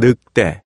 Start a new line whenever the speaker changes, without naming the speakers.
늑대.